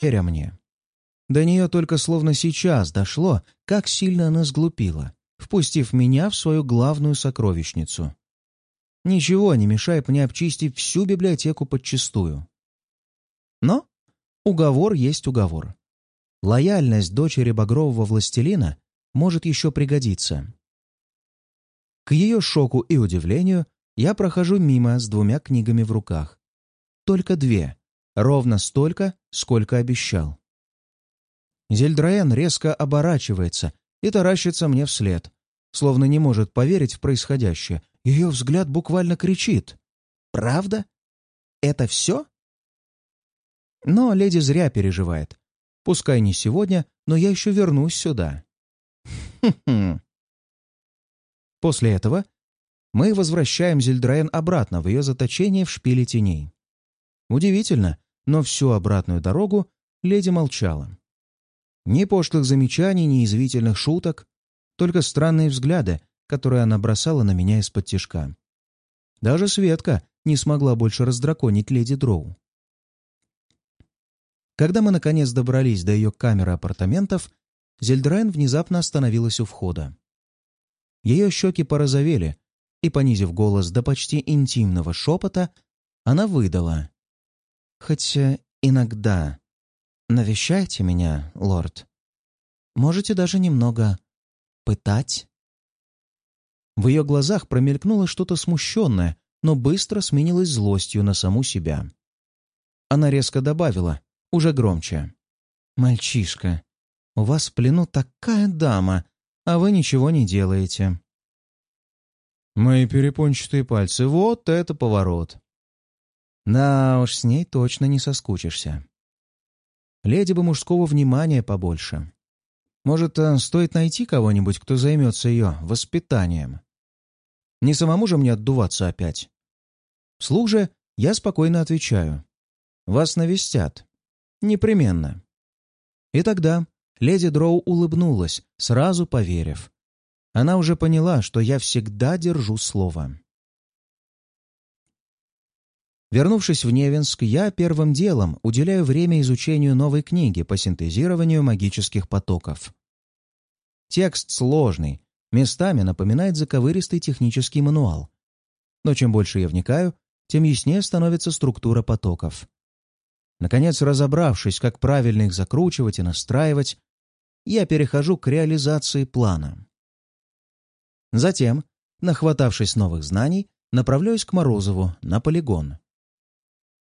веря мне. До нее только словно сейчас дошло, как сильно она сглупила, впустив меня в свою главную сокровищницу. Ничего не мешает мне обчистить всю библиотеку подчистую. Но уговор есть уговор. Лояльность дочери багрового властелина может еще пригодиться. К ее шоку и удивлению я прохожу мимо с двумя книгами в руках. Только две, ровно столько, сколько обещал. Зельдраен резко оборачивается и таращится мне вслед, словно не может поверить в происходящее. Ее взгляд буквально кричит. «Правда? Это все?» Но леди зря переживает. Пускай не сегодня, но я еще вернусь сюда. После этого мы возвращаем Зельдраен обратно в ее заточение в шпиле теней. Удивительно, но всю обратную дорогу леди молчала. Ни пошлых замечаний, ни извительных шуток, только странные взгляды, которые она бросала на меня из-под тишка. Даже Светка не смогла больше раздраконить леди Дроу. Когда мы наконец добрались до ее камеры апартаментов, Зельдрайн внезапно остановилась у входа. Ее щеки порозовели, и, понизив голос до почти интимного шепота, она выдала. «Хотя иногда навещайте меня, лорд. Можете даже немного пытать?» В ее глазах промелькнуло что-то смущенное, но быстро сменилось злостью на саму себя. Она резко добавила, уже громче. «Мальчишка, у вас в плену такая дама, а вы ничего не делаете». Мои перепончатые пальцы, вот это поворот. Да уж, с ней точно не соскучишься. Леди бы мужского внимания побольше. Может, э, стоит найти кого-нибудь, кто займется ее воспитанием. Не самому же мне отдуваться опять. Вслух же я спокойно отвечаю. Вас навестят. Непременно. И тогда леди Дроу улыбнулась, сразу поверив. Она уже поняла, что я всегда держу слово. Вернувшись в Невинск, я первым делом уделяю время изучению новой книги по синтезированию магических потоков. Текст сложный, местами напоминает заковыристый технический мануал. Но чем больше я вникаю, тем яснее становится структура потоков. Наконец, разобравшись, как правильно их закручивать и настраивать, я перехожу к реализации плана. Затем, нахватавшись новых знаний, направляюсь к Морозову на полигон.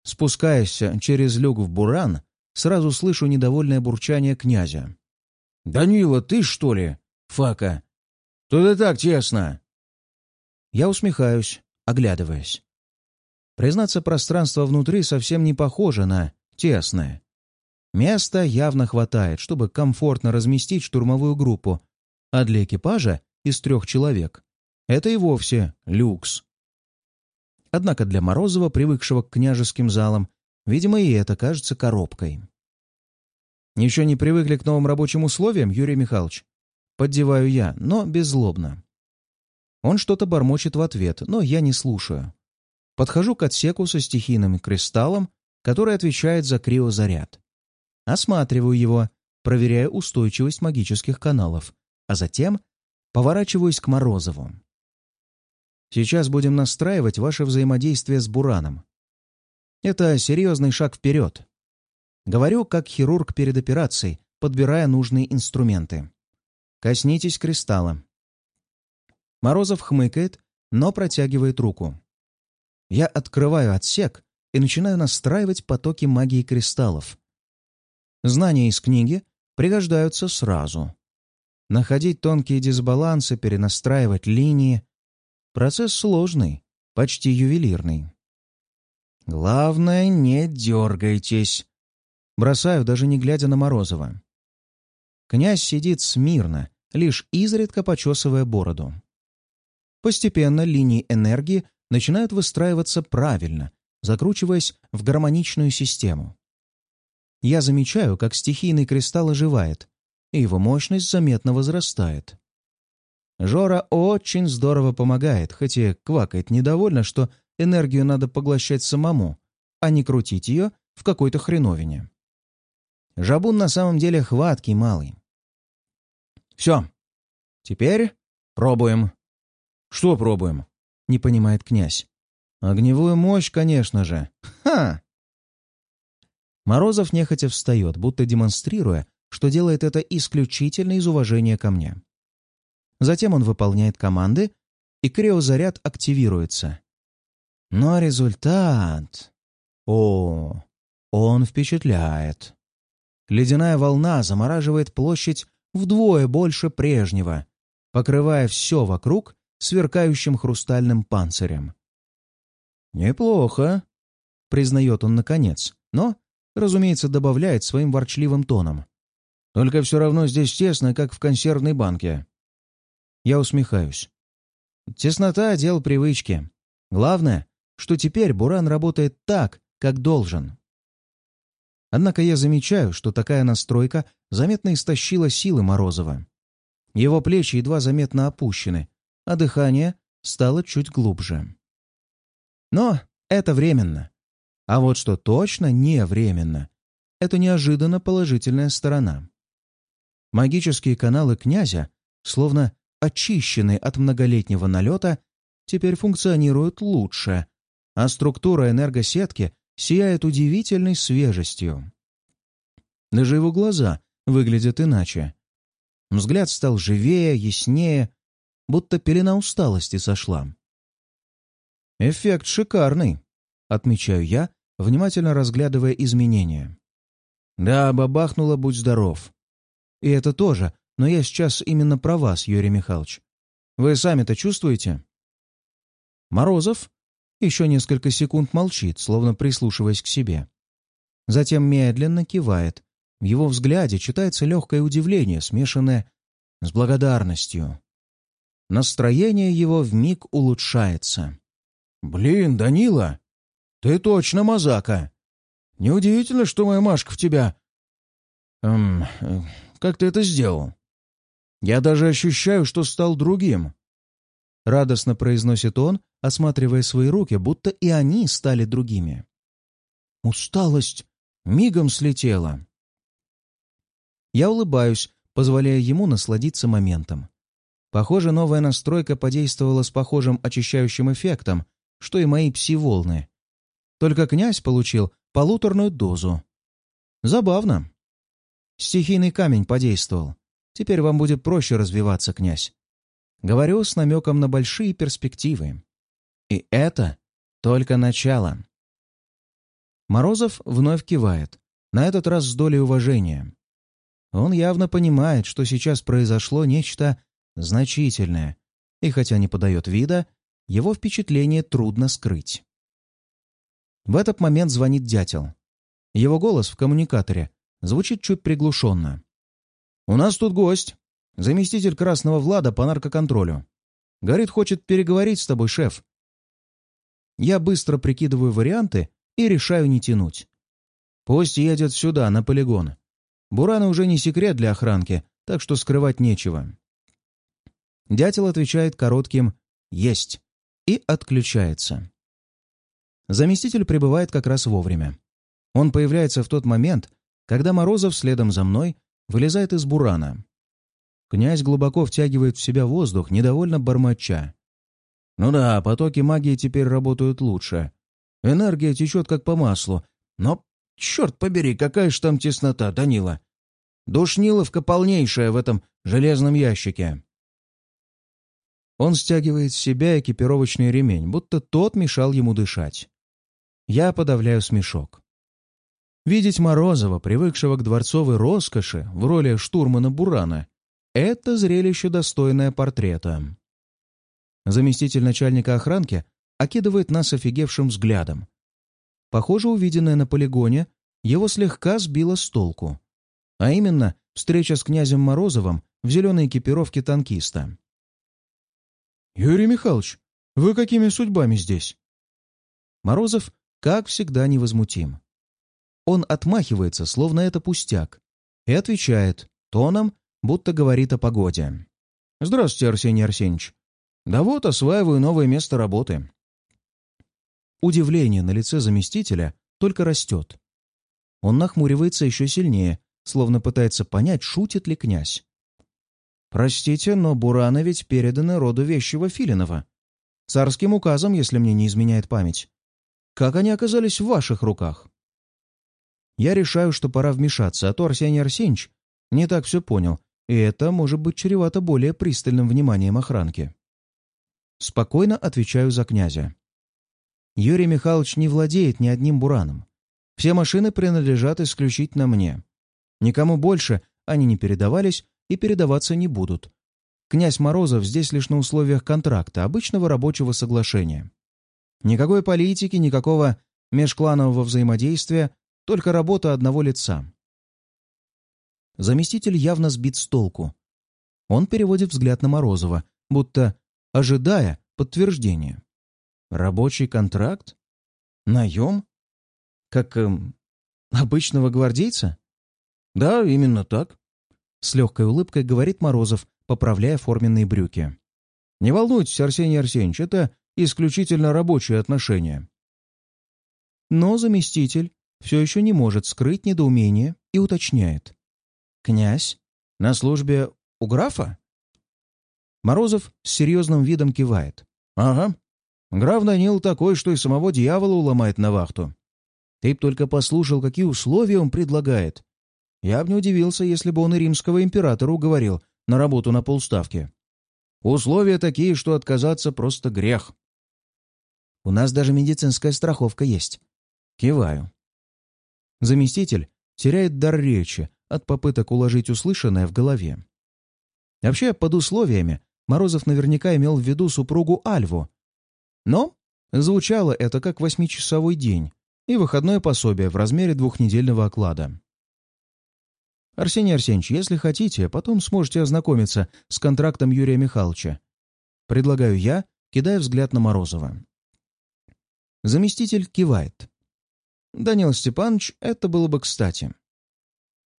Спускаясь через люк в буран, сразу слышу недовольное бурчание князя. «Данила, ты что ли? Фака! Тут и так тесно!» Я усмехаюсь, оглядываясь. Признаться, пространство внутри совсем не похоже на тесное. Места явно хватает, чтобы комфортно разместить штурмовую группу, а для экипажа из трех человек это и вовсе люкс. Однако для Морозова, привыкшего к княжеским залам, видимо, и это кажется коробкой. Еще не привыкли к новым рабочим условиям, Юрий Михайлович? Поддеваю я, но беззлобно. Он что-то бормочет в ответ, но я не слушаю. Подхожу к отсеку со стихийным кристаллом, который отвечает за криозаряд. Осматриваю его, проверяя устойчивость магических каналов, а затем поворачиваюсь к Морозову. Сейчас будем настраивать ваше взаимодействие с Бураном. Это серьезный шаг вперед. Говорю, как хирург перед операцией, подбирая нужные инструменты. Коснитесь кристалла. Морозов хмыкает, но протягивает руку. Я открываю отсек и начинаю настраивать потоки магии кристаллов. Знания из книги пригождаются сразу. Находить тонкие дисбалансы, перенастраивать линии — процесс сложный, почти ювелирный. «Главное, не дергайтесь!» Бросаю, даже не глядя на Морозова. Князь сидит смирно, лишь изредка почесывая бороду. Постепенно линии энергии начинают выстраиваться правильно, закручиваясь в гармоничную систему. Я замечаю, как стихийный кристалл оживает, и его мощность заметно возрастает. Жора очень здорово помогает, хоть и квакает недовольно, что энергию надо поглощать самому, а не крутить ее в какой-то хреновине. Жабун на самом деле хваткий малый. «Все. Теперь пробуем». «Что пробуем?» — не понимает князь. «Огневую мощь, конечно же. Ха!» Морозов нехотя встает, будто демонстрируя, что делает это исключительно из уважения ко мне. Затем он выполняет команды, и криозаряд активируется. Но результат... О, он впечатляет. Ледяная волна замораживает площадь вдвое больше прежнего, покрывая все вокруг сверкающим хрустальным панцирем. «Неплохо», — признает он наконец, но, разумеется, добавляет своим ворчливым тоном. «Только все равно здесь тесно, как в консервной банке». Я усмехаюсь. Теснота — дело привычки. Главное, что теперь Буран работает так, как должен. Однако я замечаю, что такая настройка заметно истощила силы Морозова. Его плечи едва заметно опущены, а дыхание стало чуть глубже. Но это временно. А вот что точно не временно — это неожиданно положительная сторона. Магические каналы князя словно очищенные от многолетнего налета, теперь функционируют лучше, а структура энергосетки сияет удивительной свежестью. Даже его глаза выглядят иначе. Взгляд стал живее, яснее, будто пелена усталости сошла. «Эффект шикарный», — отмечаю я, внимательно разглядывая изменения. «Да, бабахнуло, будь здоров. И это тоже но я сейчас именно про вас, Юрий Михайлович. Вы сами-то чувствуете?» Морозов еще несколько секунд молчит, словно прислушиваясь к себе. Затем медленно кивает. В его взгляде читается легкое удивление, смешанное с благодарностью. Настроение его вмиг улучшается. «Блин, Данила, ты точно мазака! Неудивительно, что моя Машка в тебя... Эм, как ты это сделал?» Я даже ощущаю, что стал другим. Радостно произносит он, осматривая свои руки, будто и они стали другими. Усталость мигом слетела. Я улыбаюсь, позволяя ему насладиться моментом. Похоже, новая настройка подействовала с похожим очищающим эффектом, что и мои пси-волны. Только князь получил полуторную дозу. Забавно. Стихийный камень подействовал. Теперь вам будет проще развиваться, князь. Говорю с намеком на большие перспективы. И это только начало. Морозов вновь кивает, на этот раз с долей уважения. Он явно понимает, что сейчас произошло нечто значительное, и хотя не подает вида, его впечатление трудно скрыть. В этот момент звонит дятел. Его голос в коммуникаторе звучит чуть приглушенно. «У нас тут гость. Заместитель Красного Влада по наркоконтролю. Говорит, хочет переговорить с тобой, шеф». Я быстро прикидываю варианты и решаю не тянуть. Пусть едет сюда, на полигон. Бураны уже не секрет для охранки, так что скрывать нечего. Дятел отвечает коротким «Есть» и отключается. Заместитель прибывает как раз вовремя. Он появляется в тот момент, когда Морозов следом за мной вылезает из бурана. Князь глубоко втягивает в себя воздух, недовольно бормоча. «Ну да, потоки магии теперь работают лучше. Энергия течет как по маслу. Но, черт побери, какая ж там теснота, Данила! Душниловка полнейшая в этом железном ящике!» Он стягивает с себя экипировочный ремень, будто тот мешал ему дышать. Я подавляю смешок. Видеть Морозова, привыкшего к дворцовой роскоши, в роли штурмана Бурана, это зрелище, достойное портрета. Заместитель начальника охранки окидывает нас офигевшим взглядом. Похоже, увиденное на полигоне его слегка сбило с толку. А именно, встреча с князем Морозовым в зеленой экипировке танкиста. «Юрий Михайлович, вы какими судьбами здесь?» Морозов, как всегда, невозмутим. Он отмахивается, словно это пустяк, и отвечает тоном, будто говорит о погоде. «Здравствуйте, Арсений Арсеньевич. Да вот, осваиваю новое место работы». Удивление на лице заместителя только растет. Он нахмуривается еще сильнее, словно пытается понять, шутит ли князь. «Простите, но бураны ведь переданы роду вещего Филинова. Царским указом, если мне не изменяет память. Как они оказались в ваших руках?» Я решаю, что пора вмешаться, а то Арсений Арсеньевич не так все понял, и это может быть чревато более пристальным вниманием охранки. Спокойно отвечаю за князя. Юрий Михайлович не владеет ни одним бураном. Все машины принадлежат исключительно мне. Никому больше они не передавались и передаваться не будут. Князь Морозов здесь лишь на условиях контракта, обычного рабочего соглашения. Никакой политики, никакого межкланового взаимодействия, только работа одного лица. Заместитель явно сбит с толку. Он переводит взгляд на Морозова, будто ожидая подтверждения. Рабочий контракт? Наем? Как эм, обычного гвардейца? Да, именно так. С легкой улыбкой говорит Морозов, поправляя форменные брюки. Не волнуйтесь, Арсений Арсеньевич, это исключительно рабочие отношения. Но заместитель все еще не может скрыть недоумение и уточняет. «Князь? На службе у графа?» Морозов с серьезным видом кивает. «Ага. Граф Данил такой, что и самого дьявола уломает на вахту. Ты б только послушал, какие условия он предлагает. Я бы не удивился, если бы он и римского императора уговорил на работу на полставки. Условия такие, что отказаться просто грех. У нас даже медицинская страховка есть. Киваю. Заместитель теряет дар речи от попыток уложить услышанное в голове. Вообще, под условиями Морозов наверняка имел в виду супругу Альву. Но звучало это как восьмичасовой день и выходное пособие в размере двухнедельного оклада. Арсений Арсеньевич, если хотите, потом сможете ознакомиться с контрактом Юрия Михайловича. Предлагаю я, кидая взгляд на Морозова. Заместитель кивает. Данил Степанович, это было бы кстати.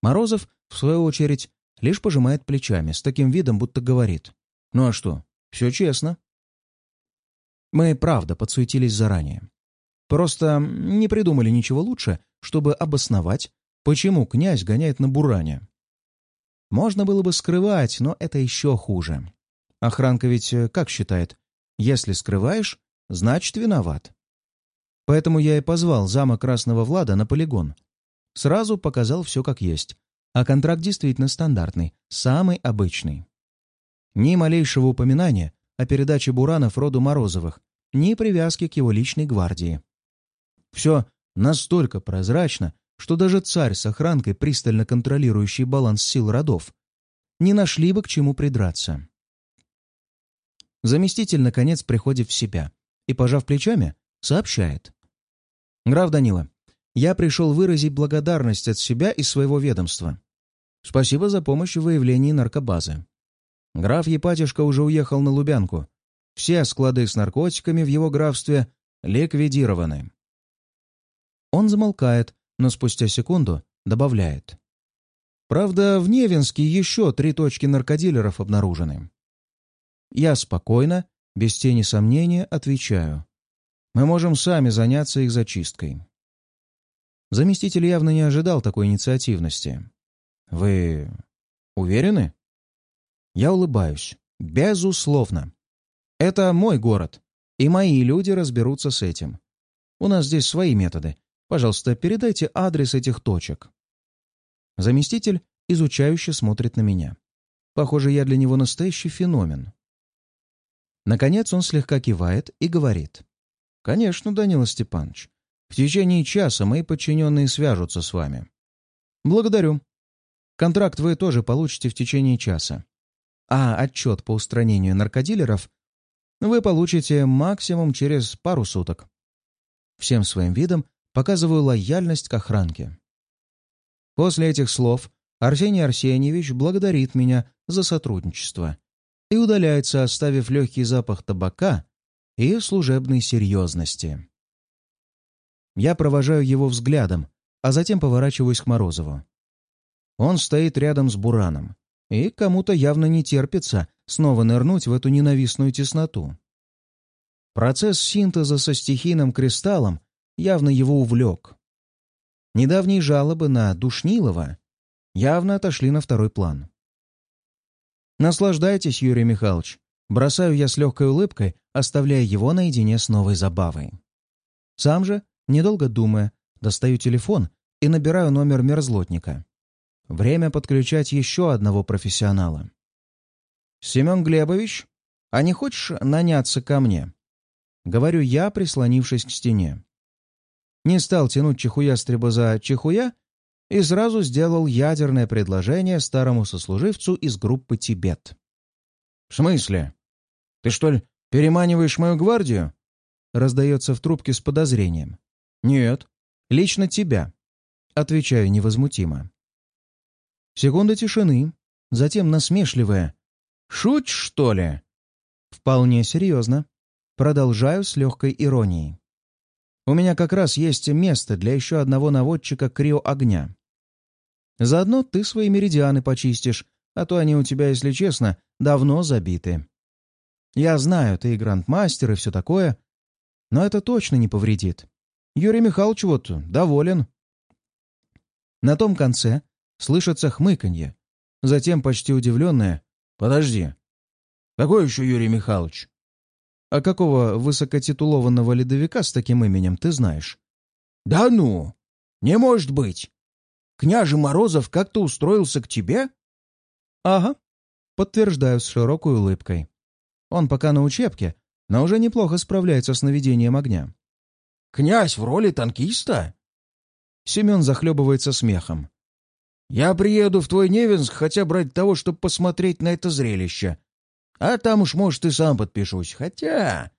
Морозов, в свою очередь, лишь пожимает плечами, с таким видом, будто говорит. Ну а что, все честно. Мы, правда, подсуетились заранее. Просто не придумали ничего лучше, чтобы обосновать, почему князь гоняет на буране. Можно было бы скрывать, но это еще хуже. Охранка ведь э, как считает? Если скрываешь, значит виноват. Поэтому я и позвал зама Красного Влада на полигон. Сразу показал все как есть. А контракт действительно стандартный, самый обычный. Ни малейшего упоминания о передаче Буранов роду Морозовых, ни привязки к его личной гвардии. Все настолько прозрачно, что даже царь с охранкой, пристально контролирующий баланс сил родов, не нашли бы к чему придраться. Заместитель, наконец, приходит в себя и, пожав плечами, сообщает. «Граф Данила, я пришел выразить благодарность от себя и своего ведомства. Спасибо за помощь в выявлении наркобазы. Граф Епатишка уже уехал на Лубянку. Все склады с наркотиками в его графстве ликвидированы. Он замолкает, но спустя секунду добавляет. Правда, в Невинске еще три точки наркодилеров обнаружены. Я спокойно, без тени сомнения, отвечаю. Мы можем сами заняться их зачисткой. Заместитель явно не ожидал такой инициативности. «Вы уверены?» Я улыбаюсь. Безусловно. Это мой город, и мои люди разберутся с этим. У нас здесь свои методы. Пожалуйста, передайте адрес этих точек. Заместитель изучающе смотрит на меня. Похоже, я для него настоящий феномен. Наконец он слегка кивает и говорит. «Конечно, Данила Степанович. В течение часа мои подчиненные свяжутся с вами. Благодарю. Контракт вы тоже получите в течение часа а отчет по устранению наркодилеров вы получите максимум через пару суток. Всем своим видом показываю лояльность к охранке. После этих слов Арсений Арсеньевич благодарит меня за сотрудничество и удаляется, оставив легкий запах табака и служебной серьезности. Я провожаю его взглядом, а затем поворачиваюсь к Морозову. Он стоит рядом с Бураном, и кому-то явно не терпится снова нырнуть в эту ненавистную тесноту. Процесс синтеза со стихийным кристаллом явно его увлек. Недавние жалобы на Душнилова явно отошли на второй план. «Наслаждайтесь, Юрий Михайлович», бросаю я с легкой улыбкой, оставляя его наедине с новой забавой. Сам же, недолго думая, достаю телефон и набираю номер мерзлотника. Время подключать еще одного профессионала. «Семен Глебович, а не хочешь наняться ко мне?» Говорю я, прислонившись к стене. Не стал тянуть чехуястреба за чехуя и сразу сделал ядерное предложение старому сослуживцу из группы «Тибет». «В смысле? Ты что ли переманиваешь мою гвардию?» Раздается в трубке с подозрением. «Нет, лично тебя», — отвечаю невозмутимо. Секунда тишины, затем насмешливая. «Шутишь, что ли?» «Вполне серьезно». Продолжаю с легкой иронией. «У меня как раз есть место для еще одного наводчика крио-огня. Заодно ты свои меридианы почистишь, а то они у тебя, если честно, давно забиты. Я знаю, ты и грандмастер, и все такое, но это точно не повредит. Юрий Михайлович вот доволен». На том конце слышится хмыканье. Затем почти удивленное «Подожди, какой еще Юрий Михайлович?» «А какого высокотитулованного ледовика с таким именем ты знаешь?» «Да ну! Не может быть! Княже Морозов как-то устроился к тебе?» «Ага», — подтверждаю с широкой улыбкой. «Он пока на учебке, но уже неплохо справляется с наведением огня». «Князь в роли танкиста?» Семен захлебывается смехом. Я приеду в твой Невинск хотя бы ради того, чтобы посмотреть на это зрелище. А там уж, может, и сам подпишусь. Хотя,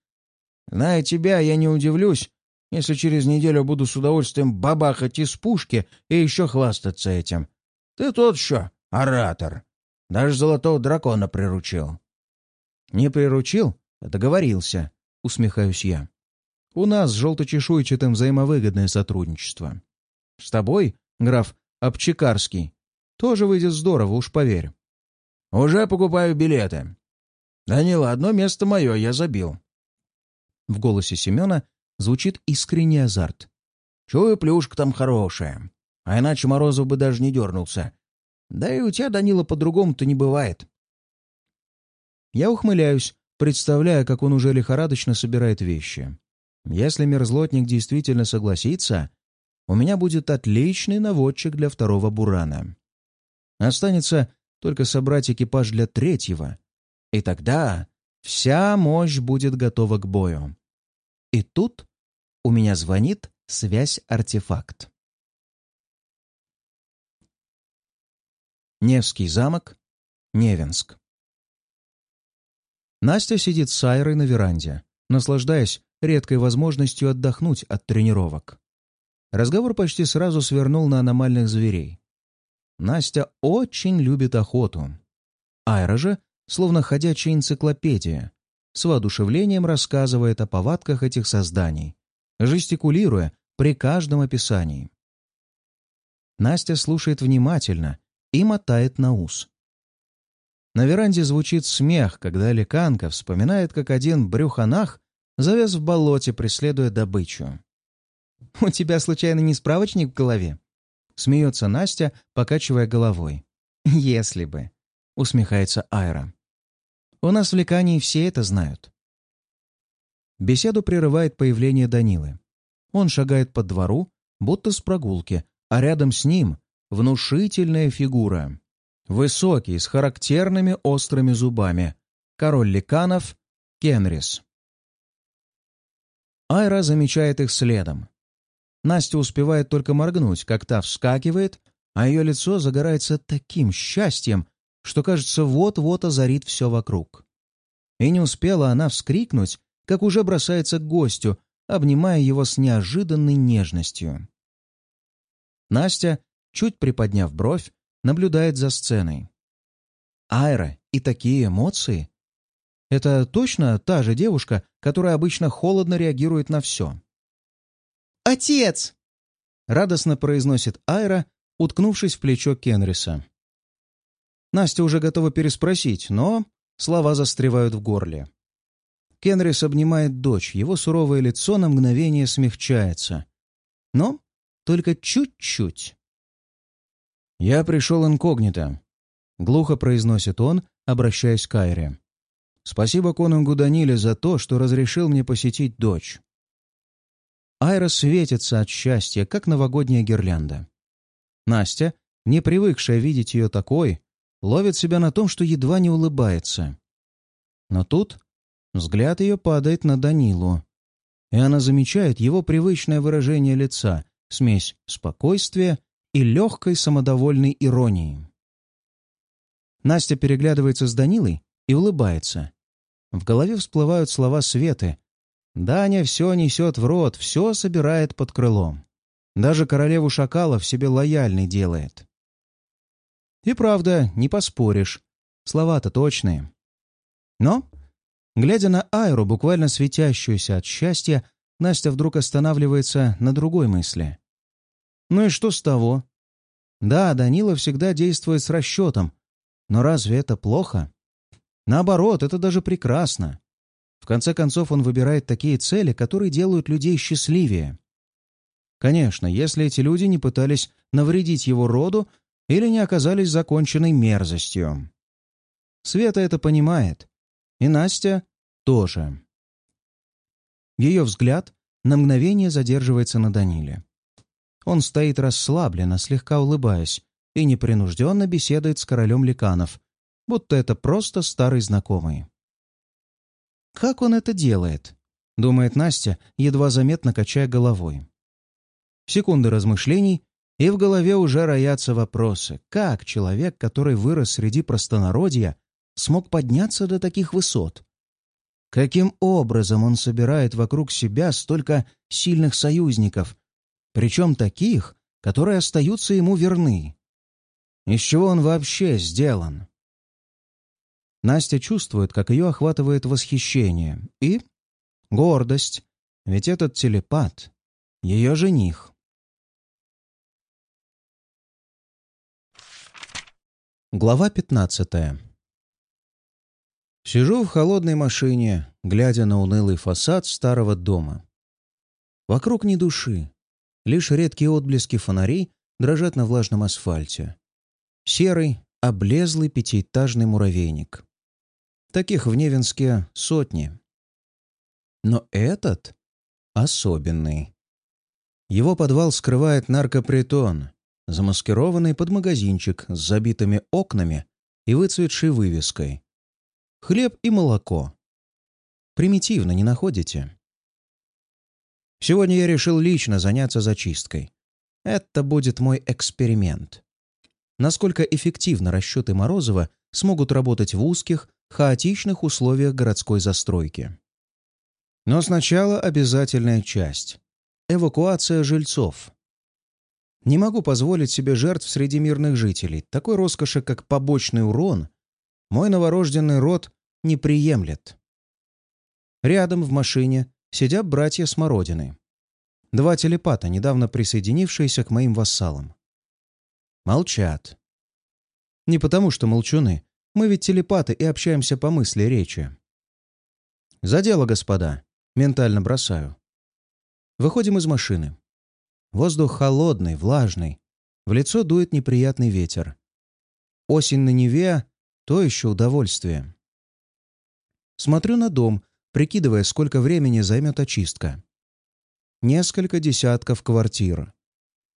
зная тебя, я не удивлюсь, если через неделю буду с удовольствием бабахать из пушки и еще хвастаться этим. Ты тот еще оратор. Даже золотого дракона приручил. Не приручил, а договорился, усмехаюсь я. У нас с желточешуйчатым взаимовыгодное сотрудничество. С тобой, граф Обчекарский. Тоже выйдет здорово, уж поверь. Уже покупаю билеты. Данила, одно место мое, я забил. В голосе Семена звучит искренний азарт. Чую, плюшка там хорошая. А иначе Морозов бы даже не дернулся. Да и у тебя, Данила, по-другому-то не бывает. Я ухмыляюсь, представляя, как он уже лихорадочно собирает вещи. Если мерзлотник действительно согласится, у меня будет отличный наводчик для второго бурана. Останется только собрать экипаж для третьего. И тогда вся мощь будет готова к бою. И тут у меня звонит связь-артефакт. Невский замок, Невинск. Настя сидит с Айрой на веранде, наслаждаясь редкой возможностью отдохнуть от тренировок. Разговор почти сразу свернул на аномальных зверей. Настя очень любит охоту. Айра же, словно ходячая энциклопедия, с воодушевлением рассказывает о повадках этих созданий, жестикулируя при каждом описании. Настя слушает внимательно и мотает на ус. На веранде звучит смех, когда Ликанка вспоминает, как один брюханах завяз в болоте, преследуя добычу. «У тебя, случайно, не справочник в голове?» Смеется Настя, покачивая головой. «Если бы», — усмехается Айра. «У нас в Лекании все это знают». Беседу прерывает появление Данилы. Он шагает по двору, будто с прогулки, а рядом с ним внушительная фигура. Высокий, с характерными острыми зубами. Король Ликанов — Кенрис. Айра замечает их следом. Настя успевает только моргнуть, как та вскакивает, а ее лицо загорается таким счастьем, что, кажется, вот-вот озарит все вокруг. И не успела она вскрикнуть, как уже бросается к гостю, обнимая его с неожиданной нежностью. Настя, чуть приподняв бровь, наблюдает за сценой. Айра и такие эмоции. Это точно та же девушка, которая обычно холодно реагирует на все. «Отец!» — радостно произносит Айра, уткнувшись в плечо Кенриса. Настя уже готова переспросить, но слова застревают в горле. Кенрис обнимает дочь, его суровое лицо на мгновение смягчается. Но только чуть-чуть. «Я пришел инкогнито», — глухо произносит он, обращаясь к Айре. «Спасибо конунгу Даниле за то, что разрешил мне посетить дочь». Айра светится от счастья, как новогодняя гирлянда. Настя, не привыкшая видеть ее такой, ловит себя на том, что едва не улыбается. Но тут взгляд ее падает на Данилу, и она замечает его привычное выражение лица, смесь спокойствия и легкой самодовольной иронии. Настя переглядывается с Данилой и улыбается. В голове всплывают слова Светы. Даня все несет в рот, все собирает под крылом. Даже королеву шакалов себе лояльный делает. И правда, не поспоришь. Слова-то точные. Но, глядя на Айру, буквально светящуюся от счастья, Настя вдруг останавливается на другой мысли. Ну и что с того? Да, Данила всегда действует с расчетом, но разве это плохо? Наоборот, это даже прекрасно. В конце концов, он выбирает такие цели, которые делают людей счастливее. Конечно, если эти люди не пытались навредить его роду или не оказались законченной мерзостью. Света это понимает. И Настя тоже. Ее взгляд на мгновение задерживается на Даниле. Он стоит расслабленно, слегка улыбаясь, и непринужденно беседует с королем ликанов, будто это просто старый знакомый. «Как он это делает?» — думает Настя, едва заметно качая головой. Секунды размышлений, и в голове уже роятся вопросы. Как человек, который вырос среди простонародья, смог подняться до таких высот? Каким образом он собирает вокруг себя столько сильных союзников, причем таких, которые остаются ему верны. Из чего он вообще сделан? Настя чувствует, как ее охватывает восхищение и гордость, ведь этот телепат — ее жених. Глава пятнадцатая Сижу в холодной машине, глядя на унылый фасад старого дома. Вокруг ни души, Лишь редкие отблески фонарей дрожат на влажном асфальте. Серый, облезлый пятиэтажный муравейник. Таких в Невинске сотни. Но этот особенный. Его подвал скрывает наркопритон, замаскированный под магазинчик с забитыми окнами и выцветшей вывеской. Хлеб и молоко. Примитивно, не находите? Сегодня я решил лично заняться зачисткой. Это будет мой эксперимент. Насколько эффективно расчеты Морозова смогут работать в узких, хаотичных условиях городской застройки. Но сначала обязательная часть — эвакуация жильцов. Не могу позволить себе жертв среди мирных жителей. Такой роскоши, как побочный урон, мой новорожденный род не приемлет. Рядом в машине сидят братья Смородины. Два телепата, недавно присоединившиеся к моим вассалам. Молчат. Не потому, что молчуны. Мы ведь телепаты и общаемся по мысли речи. «За дело, господа!» Ментально бросаю. Выходим из машины. Воздух холодный, влажный. В лицо дует неприятный ветер. Осень на Неве — то еще удовольствие. Смотрю на дом, прикидывая, сколько времени займет очистка. Несколько десятков квартир.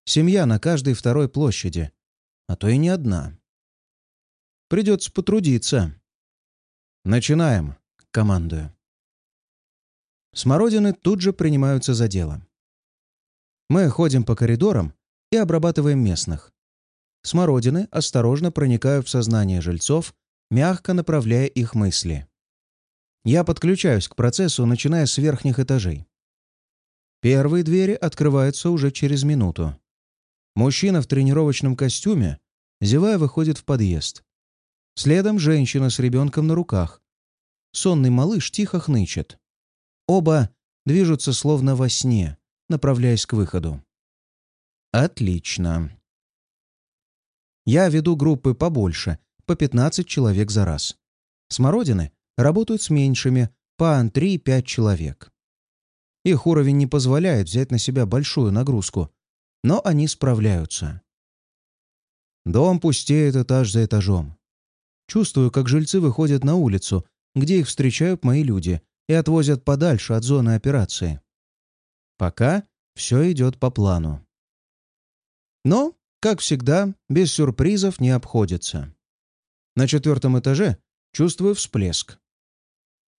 Семья на каждой второй площади, а то и не одна. Придется потрудиться. Начинаем, командую. Смородины тут же принимаются за дело. Мы ходим по коридорам и обрабатываем местных. Смородины осторожно проникают в сознание жильцов, мягко направляя их мысли. Я подключаюсь к процессу, начиная с верхних этажей. Первые двери открываются уже через минуту. Мужчина в тренировочном костюме, зевая, выходит в подъезд. Следом женщина с ребенком на руках. Сонный малыш тихо хнычет. Оба движутся словно во сне, направляясь к выходу. Отлично. Я веду группы побольше, по 15 человек за раз. Смородины работают с меньшими, по 3-5 человек. Их уровень не позволяет взять на себя большую нагрузку, но они справляются. Дом пустеет этаж за этажом. Чувствую, как жильцы выходят на улицу, где их встречают мои люди, и отвозят подальше от зоны операции. Пока все идет по плану. Но, как всегда, без сюрпризов не обходится. На четвертом этаже чувствую всплеск.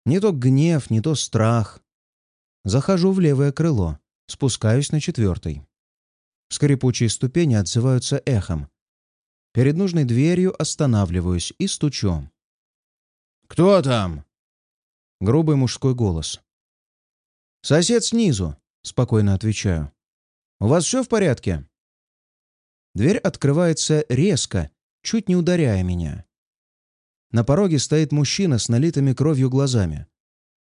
Не то гнев, не то страх. Захожу в левое крыло, спускаюсь на четвертый. Скрипучие ступени отзываются эхом. Перед нужной дверью останавливаюсь и стучу. «Кто там?» Грубый мужской голос. «Сосед снизу», — спокойно отвечаю. «У вас все в порядке?» Дверь открывается резко, чуть не ударяя меня. На пороге стоит мужчина с налитыми кровью глазами.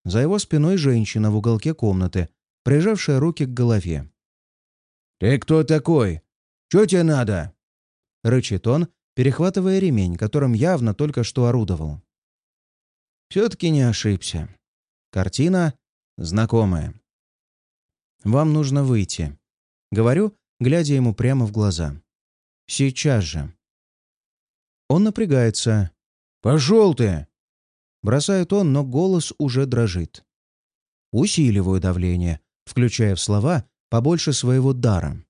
За его спиной женщина в уголке комнаты, прижавшая руки к голове. «Ты кто такой? Чё тебе надо?» — рычит он, перехватывая ремень, которым явно только что орудовал. Все-таки не ошибся. Картина знакомая. «Вам нужно выйти», — говорю, глядя ему прямо в глаза. «Сейчас же». Он напрягается. «Пошел ты!» Бросает он, но голос уже дрожит. Усиливаю давление, включая в слова побольше своего дара.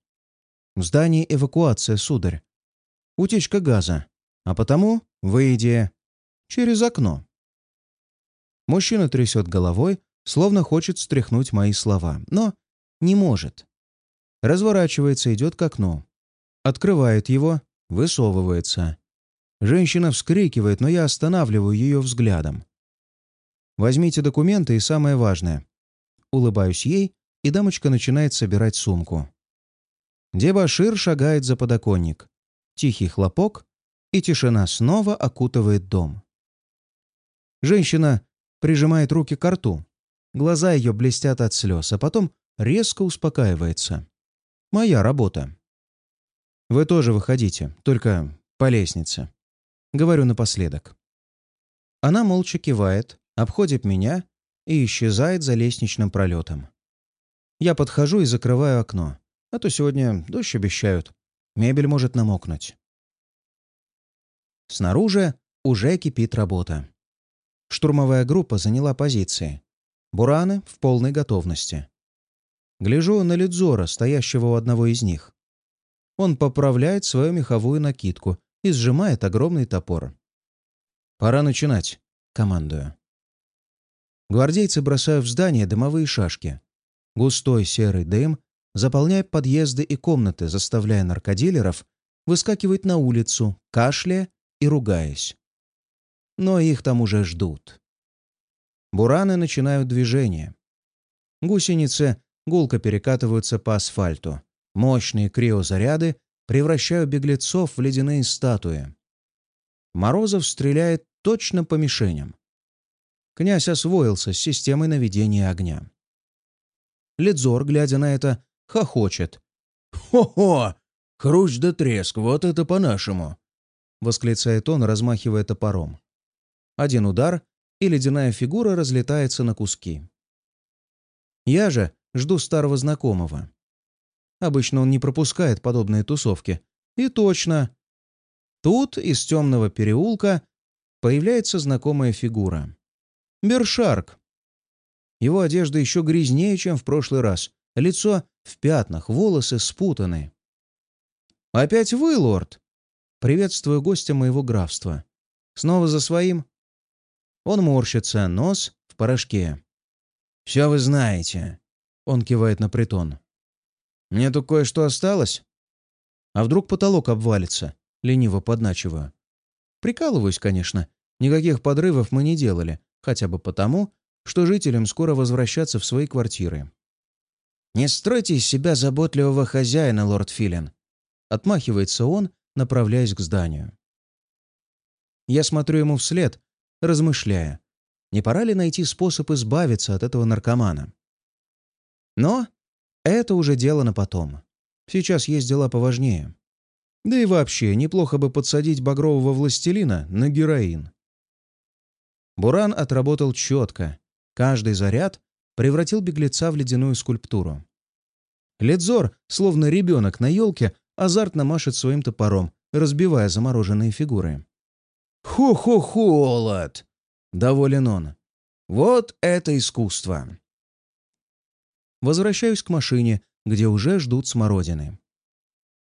В здании эвакуация, сударь. Утечка газа. А потому выйди через окно. Мужчина трясет головой, словно хочет стряхнуть мои слова, но не может. Разворачивается, идет к окну. Открывает его, высовывается. Женщина вскрикивает, но я останавливаю ее взглядом. «Возьмите документы и самое важное». Улыбаюсь ей и дамочка начинает собирать сумку. Дебашир шагает за подоконник. Тихий хлопок, и тишина снова окутывает дом. Женщина прижимает руки к рту. Глаза ее блестят от слез, а потом резко успокаивается. Моя работа. Вы тоже выходите, только по лестнице. Говорю напоследок. Она молча кивает, обходит меня и исчезает за лестничным пролетом. Я подхожу и закрываю окно. А то сегодня дождь обещают. Мебель может намокнуть. Снаружи уже кипит работа. Штурмовая группа заняла позиции. Бураны в полной готовности. Гляжу на Лидзора, стоящего у одного из них. Он поправляет свою меховую накидку и сжимает огромный топор. «Пора начинать», — командую. Гвардейцы бросают в здание дымовые шашки. Густой серый дым заполняет подъезды и комнаты, заставляя наркодилеров выскакивать на улицу, кашляя и ругаясь. Но их там уже ждут. Бураны начинают движение. Гусеницы гулко перекатываются по асфальту. Мощные криозаряды превращают беглецов в ледяные статуи. Морозов стреляет точно по мишеням. Князь освоился с системой наведения огня. Ледзор, глядя на это, хохочет. «Хо-хо! Хрусть да треск, вот это по-нашему!» Восклицает он, размахивая топором. Один удар, и ледяная фигура разлетается на куски. Я же жду старого знакомого. Обычно он не пропускает подобные тусовки. И точно. Тут из темного переулка появляется знакомая фигура. Бершарк. Его одежда еще грязнее, чем в прошлый раз. Лицо в пятнах, волосы спутаны. «Опять вы, лорд?» «Приветствую гостя моего графства. Снова за своим?» Он морщится, нос в порошке. «Все вы знаете», — он кивает на притон. «Мне тут кое-что осталось?» «А вдруг потолок обвалится?» — лениво подначиваю. Прикалываюсь, конечно. Никаких подрывов мы не делали, хотя бы потому, что жителям скоро возвращаться в свои квартиры. «Не стройте из себя заботливого хозяина, лорд Филин!» Отмахивается он, направляясь к зданию. Я смотрю ему вслед, размышляя, не пора ли найти способ избавиться от этого наркомана. Но это уже дело на потом. Сейчас есть дела поважнее. Да и вообще, неплохо бы подсадить багрового властелина на героин. Буран отработал четко, Каждый заряд превратил беглеца в ледяную скульптуру. Ледзор, словно ребенок на елке, азартно машет своим топором, разбивая замороженные фигуры. «Хо-хо-холод!» — доволен он. «Вот это искусство!» Возвращаюсь к машине, где уже ждут смородины.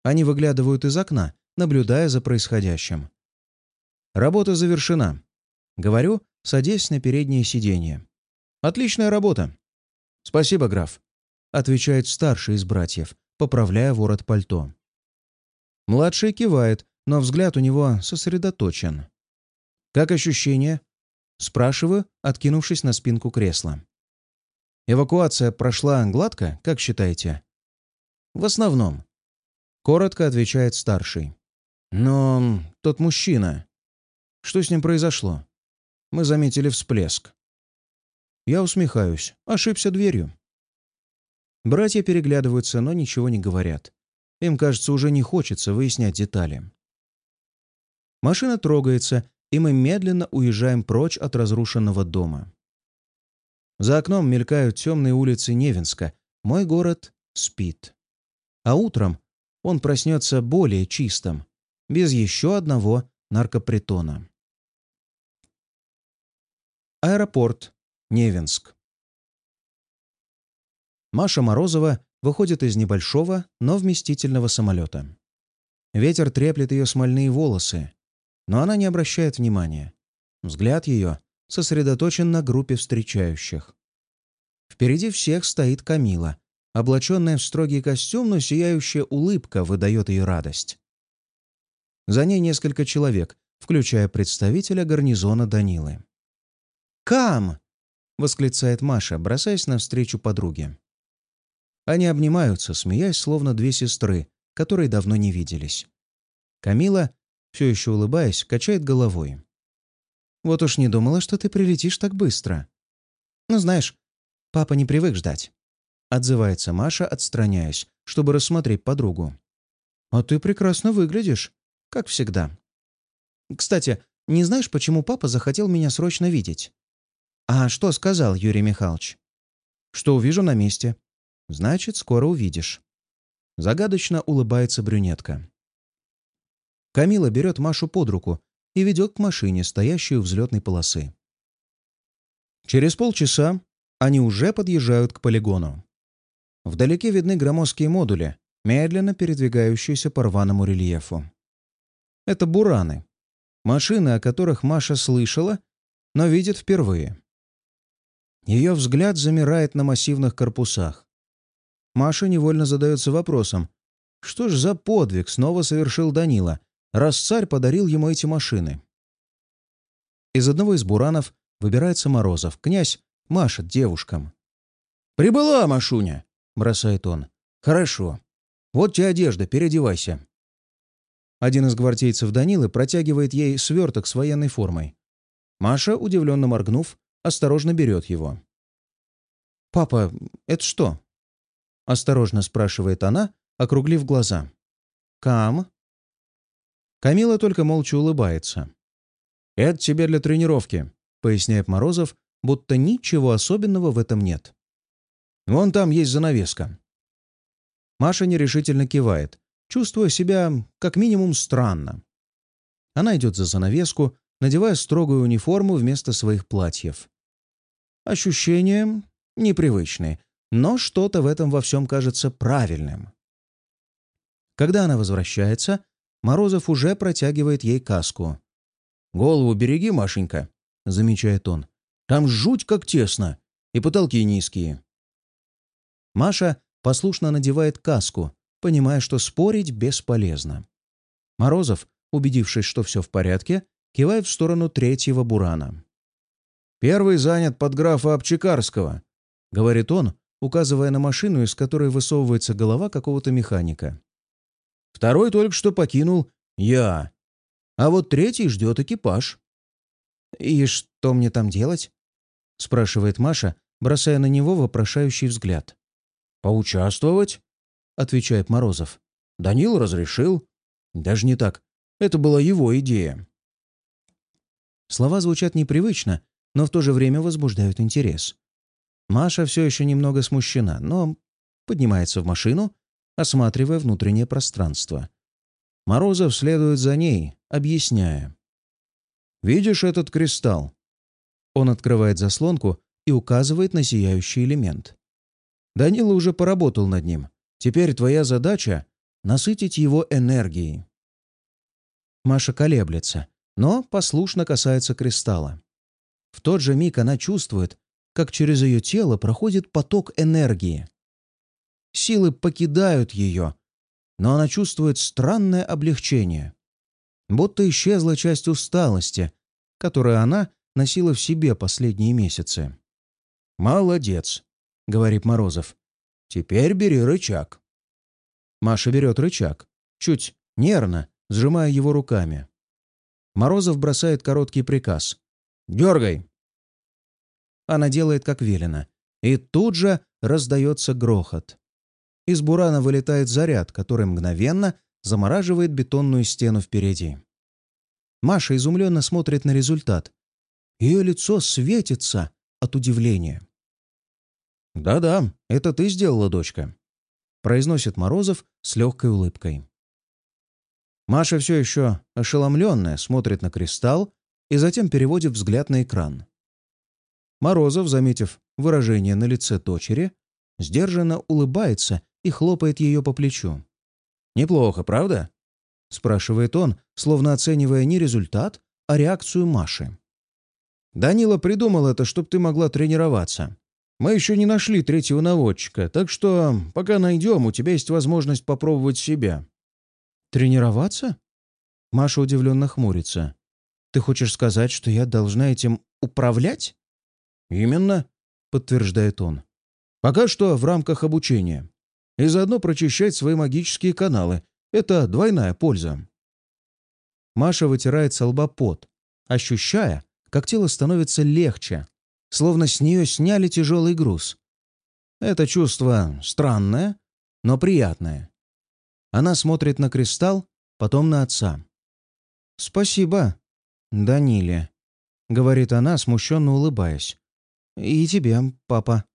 Они выглядывают из окна, наблюдая за происходящим. Работа завершена. Говорю, садясь на переднее сиденье. Отличная работа. Спасибо, граф. Отвечает старший из братьев, поправляя ворот пальто. Младший кивает, но взгляд у него сосредоточен. «Как ощущения?» Спрашиваю, откинувшись на спинку кресла. «Эвакуация прошла гладко, как считаете?» «В основном», — коротко отвечает старший. «Но тот мужчина...» Что с ним произошло? Мы заметили всплеск. Я усмехаюсь. Ошибся дверью. Братья переглядываются, но ничего не говорят. Им, кажется, уже не хочется выяснять детали. Машина трогается, и мы медленно уезжаем прочь от разрушенного дома. За окном мелькают темные улицы Невинска. Мой город спит. А утром он проснется более чистым, без еще одного наркопритона. Аэропорт. Невинск. Маша Морозова выходит из небольшого, но вместительного самолета. Ветер треплет ее смольные волосы, но она не обращает внимания. Взгляд ее сосредоточен на группе встречающих. Впереди всех стоит Камила, облаченная в строгий костюм, но сияющая улыбка выдает ее радость. За ней несколько человек, включая представителя гарнизона Данилы. «Кам!» — восклицает Маша, бросаясь навстречу подруге. Они обнимаются, смеясь, словно две сестры, которые давно не виделись. Камила, все еще улыбаясь, качает головой. «Вот уж не думала, что ты прилетишь так быстро. Ну, знаешь, папа не привык ждать». Отзывается Маша, отстраняясь, чтобы рассмотреть подругу. «А ты прекрасно выглядишь, как всегда. Кстати, не знаешь, почему папа захотел меня срочно видеть?» «А что сказал Юрий Михайлович?» «Что увижу на месте». «Значит, скоро увидишь». Загадочно улыбается брюнетка. Камила берет Машу под руку и ведет к машине, стоящей у взлетной полосы. Через полчаса они уже подъезжают к полигону. Вдалеке видны громоздкие модули, медленно передвигающиеся по рваному рельефу. Это бураны. Машины, о которых Маша слышала, но видит впервые. Ее взгляд замирает на массивных корпусах. Маша невольно задается вопросом, что ж за подвиг снова совершил Данила, раз царь подарил ему эти машины? Из одного из буранов выбирается Морозов. Князь машет девушкам. «Прибыла, Машуня!» — бросает он. «Хорошо. Вот тебе одежда, переодевайся». Один из гвардейцев Данилы протягивает ей сверток с военной формой. Маша, удивленно моргнув, осторожно берет его. «Папа, это что?» — осторожно спрашивает она, округлив глаза. «Кам?» Камила только молча улыбается. «Это тебе для тренировки», — поясняет Морозов, будто ничего особенного в этом нет. «Вон там есть занавеска». Маша нерешительно кивает, чувствуя себя как минимум странно. Она идет за занавеску, надевая строгую униформу вместо своих платьев. Ощущения непривычные, но что-то в этом во всем кажется правильным. Когда она возвращается, Морозов уже протягивает ей каску. «Голову береги, Машенька», — замечает он. «Там жуть как тесно, и потолки низкие». Маша послушно надевает каску, понимая, что спорить бесполезно. Морозов, убедившись, что все в порядке, кивает в сторону третьего бурана. «Первый занят под графа Обчекарского», — говорит он, указывая на машину, из которой высовывается голова какого-то механика. «Второй только что покинул я, а вот третий ждет экипаж». «И что мне там делать?» — спрашивает Маша, бросая на него вопрошающий взгляд. «Поучаствовать?» — отвечает Морозов. «Данил разрешил. Даже не так. Это была его идея». Слова звучат непривычно, но в то же время возбуждают интерес. Маша все еще немного смущена, но поднимается в машину, осматривая внутреннее пространство. Морозов следует за ней, объясняя. «Видишь этот кристалл?» Он открывает заслонку и указывает на сияющий элемент. Данила уже поработал над ним. Теперь твоя задача — насытить его энергией. Маша колеблется, но послушно касается кристалла. В тот же миг она чувствует, как через ее тело проходит поток энергии. Силы покидают ее, но она чувствует странное облегчение. Будто исчезла часть усталости, которую она носила в себе последние месяцы. «Молодец», — говорит Морозов. «Теперь бери рычаг». Маша берет рычаг, чуть нервно, сжимая его руками. Морозов бросает короткий приказ. «Дергай!» Она делает, как велено. И тут же раздается грохот. Из бурана вылетает заряд, который мгновенно замораживает бетонную стену впереди. Маша изумленно смотрит на результат. Ее лицо светится от удивления. «Да-да, это ты сделала, дочка», — произносит Морозов с легкой улыбкой. Маша все еще ошеломленная смотрит на кристалл и затем переводит взгляд на экран. Морозов, заметив выражение на лице дочери, сдержанно улыбается и хлопает ее по плечу. «Неплохо, правда?» — спрашивает он, словно оценивая не результат, а реакцию Маши. «Данила придумал это, чтобы ты могла тренироваться. Мы еще не нашли третьего наводчика, так что пока найдем, у тебя есть возможность попробовать себя». «Тренироваться?» Маша удивленно хмурится. «Ты хочешь сказать, что я должна этим управлять?» «Именно», — подтверждает он. «Пока что в рамках обучения. И заодно прочищать свои магические каналы. Это двойная польза». Маша вытирает со лба ощущая, как тело становится легче, словно с нее сняли тяжелый груз. Это чувство странное, но приятное. Она смотрит на кристалл, потом на отца. «Спасибо, Даниле», — говорит она, смущенно улыбаясь. «И тебе, папа».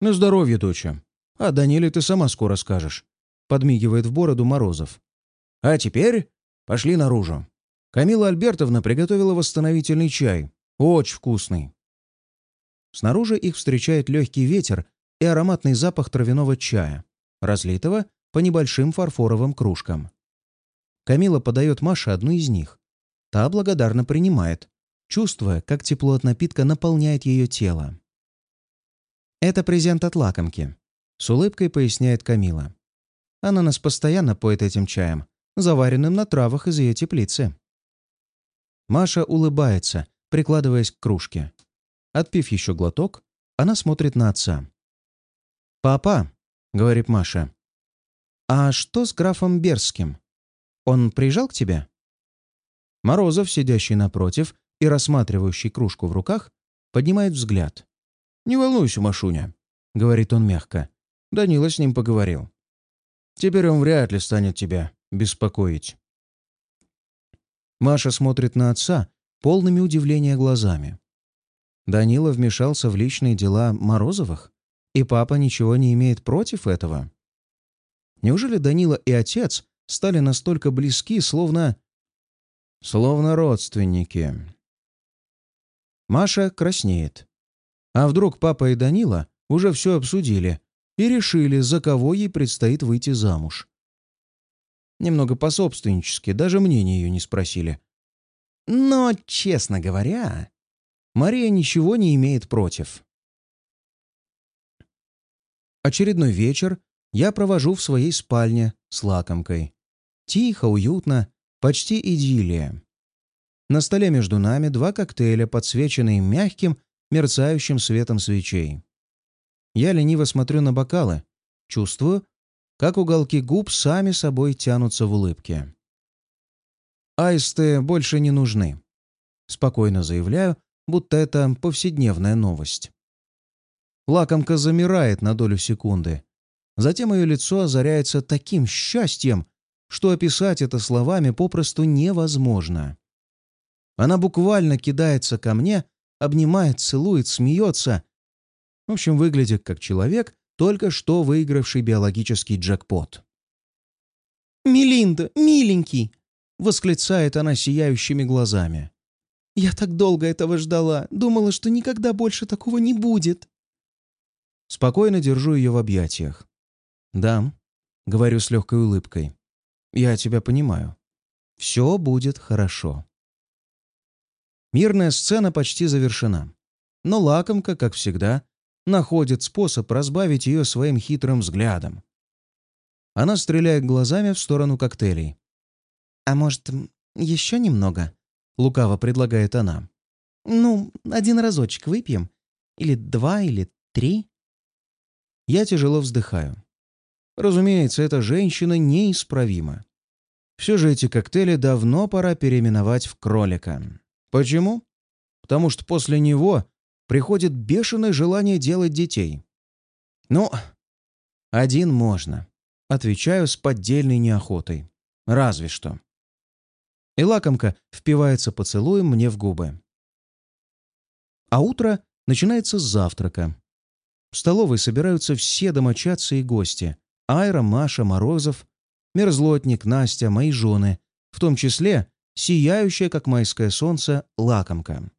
«На здоровье, доча. А Даниле ты сама скоро скажешь», — подмигивает в бороду Морозов. «А теперь пошли наружу. Камила Альбертовна приготовила восстановительный чай. Очень вкусный». Снаружи их встречает легкий ветер и ароматный запах травяного чая, разлитого по небольшим фарфоровым кружкам. Камила подает Маше одну из них. Та благодарно принимает, чувствуя, как тепло от напитка наполняет ее тело. «Это презент от лакомки», — с улыбкой поясняет Камила. «Она нас постоянно поет этим чаем, заваренным на травах из ее теплицы». Маша улыбается, прикладываясь к кружке. Отпив еще глоток, она смотрит на отца. «Папа», — говорит Маша, — «а что с графом Берским? Он приезжал к тебе?» Морозов, сидящий напротив, и рассматривающий кружку в руках, поднимает взгляд. «Не волнуйся, Машуня», — говорит он мягко. Данила с ним поговорил. «Теперь он вряд ли станет тебя беспокоить». Маша смотрит на отца полными удивления глазами. Данила вмешался в личные дела Морозовых, и папа ничего не имеет против этого. Неужели Данила и отец стали настолько близки, словно... словно родственники? Маша краснеет. А вдруг папа и Данила уже все обсудили и решили, за кого ей предстоит выйти замуж? Немного пособственнически, даже мнение ее не спросили. Но, честно говоря, Мария ничего не имеет против. Очередной вечер я провожу в своей спальне с лакомкой. Тихо, уютно, почти идиллия. На столе между нами два коктейля, подсвеченные мягким, мерцающим светом свечей. Я лениво смотрю на бокалы, чувствую, как уголки губ сами собой тянутся в улыбке. Аисты больше не нужны. Спокойно заявляю, будто это повседневная новость. Лакомка замирает на долю секунды. Затем ее лицо озаряется таким счастьем, что описать это словами попросту невозможно. Она буквально кидается ко мне, обнимает, целует, смеется. В общем, выглядит как человек, только что выигравший биологический джекпот. «Мелинда, миленький!» — восклицает она сияющими глазами. «Я так долго этого ждала, думала, что никогда больше такого не будет». Спокойно держу ее в объятиях. «Да», — говорю с легкой улыбкой, — «я тебя понимаю. Все будет хорошо». Мирная сцена почти завершена. Но лакомка, как всегда, находит способ разбавить ее своим хитрым взглядом. Она стреляет глазами в сторону коктейлей. «А может, еще немного?» — лукаво предлагает она. «Ну, один разочек выпьем. Или два, или три». Я тяжело вздыхаю. Разумеется, эта женщина неисправима. Все же эти коктейли давно пора переименовать в кролика. Почему? Потому что после него приходит бешеное желание делать детей. Ну, один можно. Отвечаю с поддельной неохотой. Разве что. И лакомка впивается поцелуем мне в губы. А утро начинается с завтрака. В столовой собираются все домочадцы и гости. Айра, Маша, Морозов, Мерзлотник, Настя, мои жены, в том числе сияющая, как майское солнце, лакомка.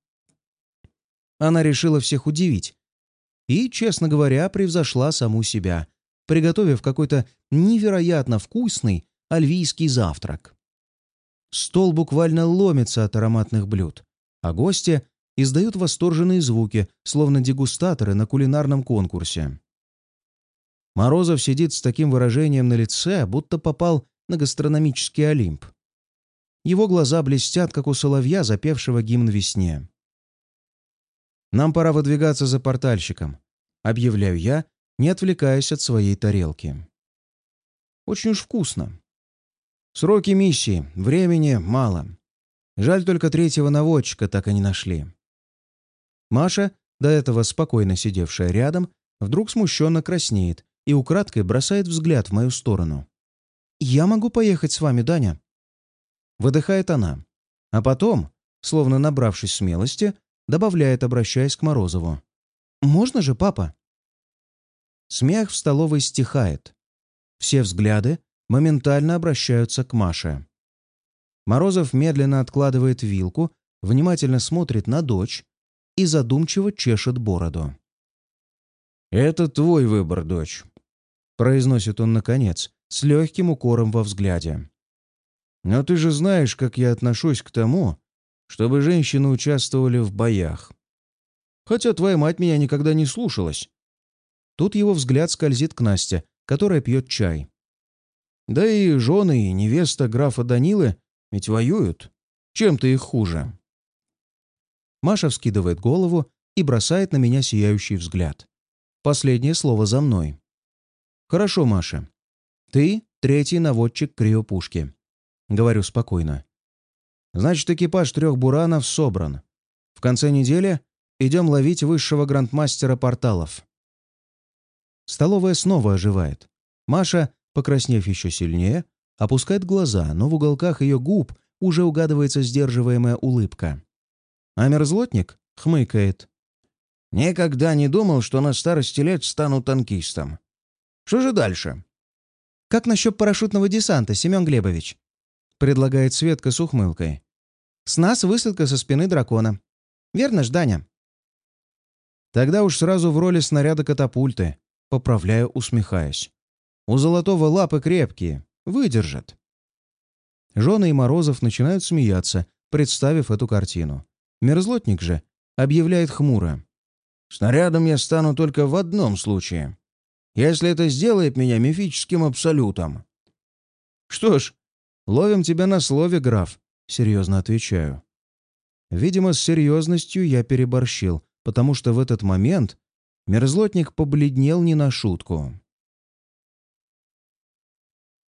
Она решила всех удивить. И, честно говоря, превзошла саму себя, приготовив какой-то невероятно вкусный альвийский завтрак. Стол буквально ломится от ароматных блюд, а гости издают восторженные звуки, словно дегустаторы на кулинарном конкурсе. Морозов сидит с таким выражением на лице, будто попал на гастрономический Олимп. Его глаза блестят, как у соловья, запевшего гимн весне. «Нам пора выдвигаться за портальщиком», — объявляю я, не отвлекаясь от своей тарелки. «Очень уж вкусно. Сроки миссии, времени мало. Жаль, только третьего наводчика так и не нашли». Маша, до этого спокойно сидевшая рядом, вдруг смущенно краснеет и украдкой бросает взгляд в мою сторону. «Я могу поехать с вами, Даня?» Выдыхает она. А потом, словно набравшись смелости, добавляет, обращаясь к Морозову. «Можно же, папа?» Смех в столовой стихает. Все взгляды моментально обращаются к Маше. Морозов медленно откладывает вилку, внимательно смотрит на дочь и задумчиво чешет бороду. «Это твой выбор, дочь», — произносит он наконец, с легким укором во взгляде. Но ты же знаешь, как я отношусь к тому, чтобы женщины участвовали в боях. Хотя твоя мать меня никогда не слушалась. Тут его взгляд скользит к Насте, которая пьет чай. Да и жены и невеста графа Данилы ведь воюют. Чем ты их хуже? Маша вскидывает голову и бросает на меня сияющий взгляд. Последнее слово за мной. «Хорошо, Маша. Ты — третий наводчик криопушки. Говорю спокойно. Значит, экипаж трех буранов собран. В конце недели идем ловить высшего грандмастера порталов. Столовая снова оживает. Маша, покраснев еще сильнее, опускает глаза, но в уголках ее губ уже угадывается сдерживаемая улыбка. А мерзлотник хмыкает. «Никогда не думал, что на старости лет стану танкистом. Что же дальше?» «Как насчет парашютного десанта, Семен Глебович?» Предлагает Светка с ухмылкой. «С нас высадка со спины дракона. Верно ж, Даня?» «Тогда уж сразу в роли снаряда катапульты», — поправляю, усмехаясь. «У Золотого лапы крепкие, выдержат». Жены и Морозов начинают смеяться, представив эту картину. Мерзлотник же объявляет хмуро. «Снарядом я стану только в одном случае. Если это сделает меня мифическим абсолютом». «Что ж, «Ловим тебя на слове, граф», — серьезно отвечаю. Видимо, с серьезностью я переборщил, потому что в этот момент мерзлотник побледнел не на шутку.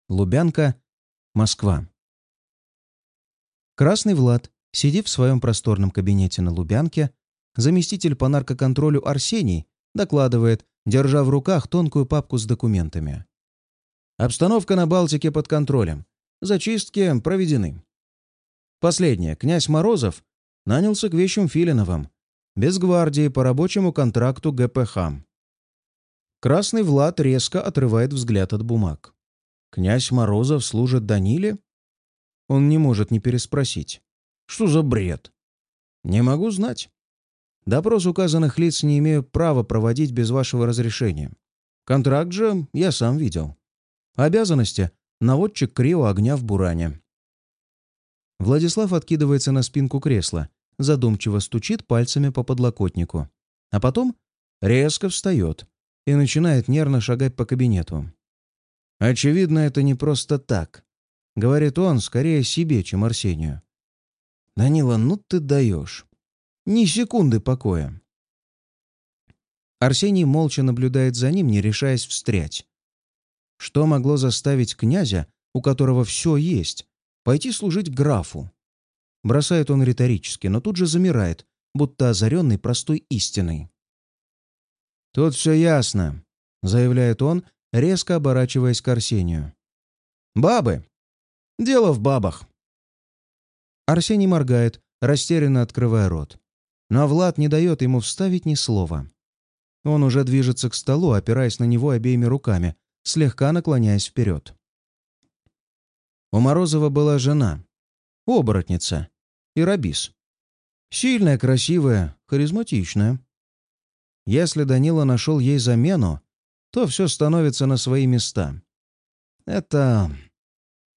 Лубянка, Москва. Красный Влад, сидев в своем просторном кабинете на Лубянке, заместитель по наркоконтролю Арсений докладывает, держа в руках тонкую папку с документами. Обстановка на Балтике под контролем. Зачистки проведены. Последнее. Князь Морозов нанялся к вещам Филиновым. Без гвардии по рабочему контракту ГПХ. Красный Влад резко отрывает взгляд от бумаг. Князь Морозов служит Даниле? Он не может не переспросить. Что за бред? Не могу знать. Допрос указанных лиц не имею права проводить без вашего разрешения. Контракт же я сам видел. Обязанности — наводчик Крио огня в Буране. Владислав откидывается на спинку кресла, задумчиво стучит пальцами по подлокотнику, а потом резко встает и начинает нервно шагать по кабинету. «Очевидно, это не просто так», — говорит он скорее себе, чем Арсению. «Данила, ну ты даешь. Ни секунды покоя». Арсений молча наблюдает за ним, не решаясь встрять. Что могло заставить князя, у которого все есть, пойти служить графу? Бросает он риторически, но тут же замирает, будто озаренный простой истиной. «Тут все ясно», — заявляет он, резко оборачиваясь к Арсению. «Бабы! Дело в бабах!» Арсений моргает, растерянно открывая рот. Но Влад не дает ему вставить ни слова. Он уже движется к столу, опираясь на него обеими руками, слегка наклоняясь вперед. У Морозова была жена, оборотница, Ирабис. Сильная, красивая, харизматичная. Если Данила нашел ей замену, то все становится на свои места. Это